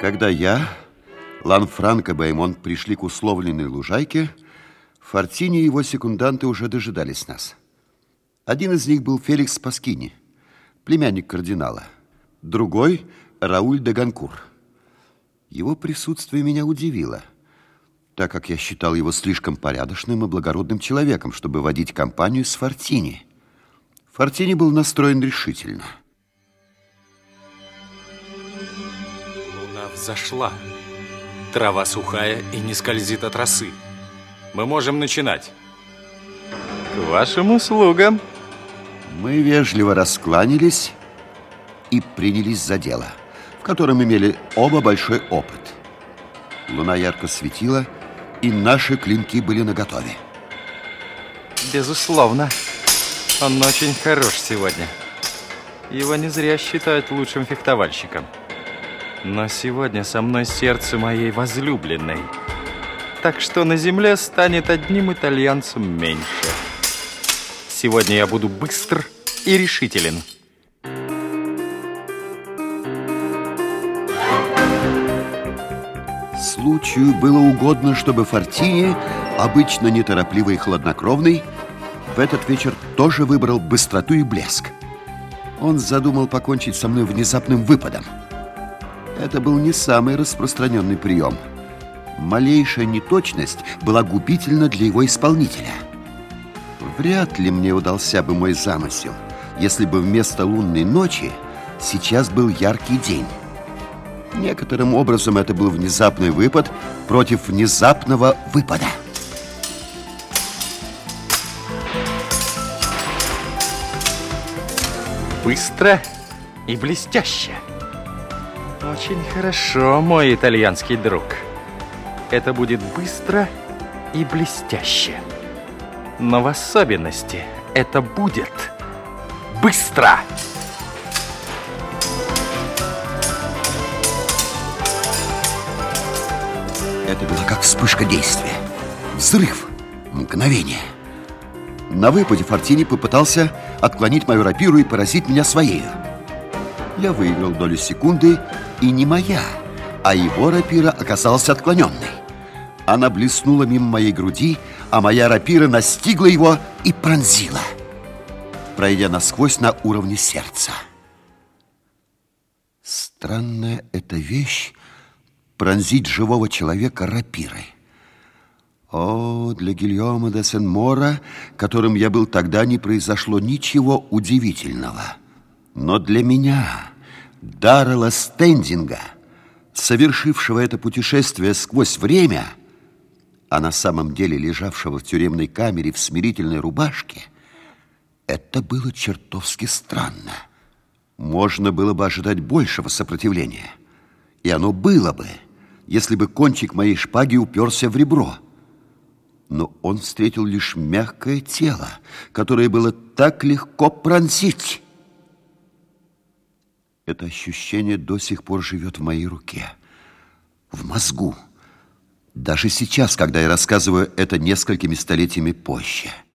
Когда я, Ланфранко Баймон пришли к условленной лужайке, Фортини и его секунданты уже дожидались нас. Один из них был Феликс Паскини, племянник кардинала. Другой – Рауль де Ганкур. Его присутствие меня удивило, так как я считал его слишком порядочным и благородным человеком, чтобы водить компанию с Фортини. Фортини был настроен решительно – взошла. Трава сухая и не скользит от росы. Мы можем начинать. К вашим услугам. Мы вежливо раскланялись и принялись за дело, в котором имели оба большой опыт. Луна ярко светила, и наши клинки были наготове. Безусловно. Он очень хорош сегодня. Его не зря считают лучшим фехтовальщиком. Но сегодня со мной сердце моей возлюбленной. Так что на земле станет одним итальянцем меньше. Сегодня я буду быстр и решителен. Случаю было угодно, чтобы Фортини, обычно неторопливый и хладнокровный, в этот вечер тоже выбрал быстроту и блеск. Он задумал покончить со мной внезапным выпадом – это был не самый распространенный прием. Малейшая неточность была губительна для его исполнителя. Вряд ли мне удался бы мой замысел, если бы вместо лунной ночи сейчас был яркий день. Некоторым образом это был внезапный выпад против внезапного выпада. Быстро и блестяще. Очень хорошо, мой итальянский друг. Это будет быстро и блестяще. Но в особенности это будет быстро. Это было как вспышка действия. Взрыв. Мгновение. На выпаде Фортини попытался отклонить мою рапиру и поразить меня своей. Я выиграл долю секунды и не моя, а его рапира оказалась отклоненной. Она блеснула мимо моей груди, а моя рапира настигла его и пронзила, пройдя насквозь на уровне сердца. Странная эта вещь пронзить живого человека рапирой. О, для Гильома де Сен-Мора, которым я был тогда, не произошло ничего удивительного. Но для меня Даррела Стендинга, совершившего это путешествие сквозь время, а на самом деле лежавшего в тюремной камере в смирительной рубашке, это было чертовски странно. Можно было бы ожидать большего сопротивления. И оно было бы, если бы кончик моей шпаги уперся в ребро. Но он встретил лишь мягкое тело, которое было так легко пронзить. Это ощущение до сих пор живет в моей руке, в мозгу. Даже сейчас, когда я рассказываю это несколькими столетиями позже –